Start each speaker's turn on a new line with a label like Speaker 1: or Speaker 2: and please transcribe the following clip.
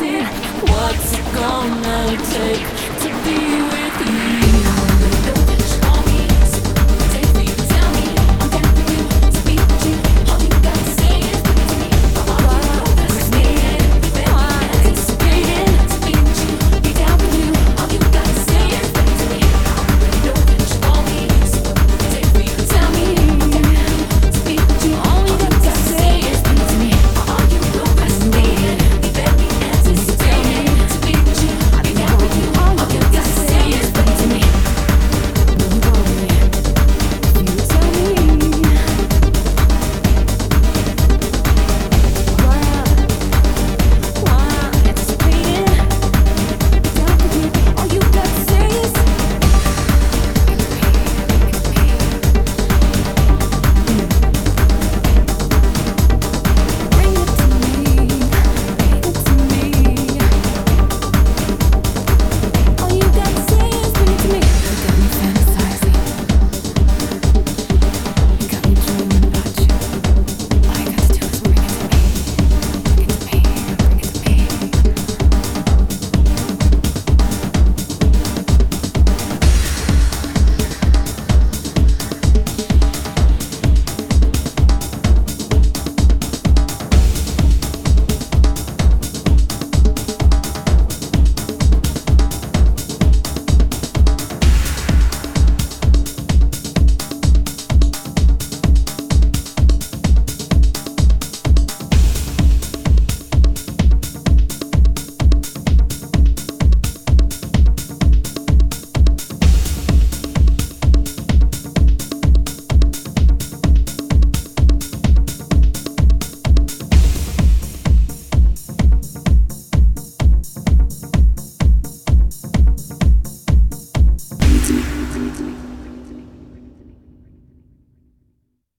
Speaker 1: What's it gonna take to be with you?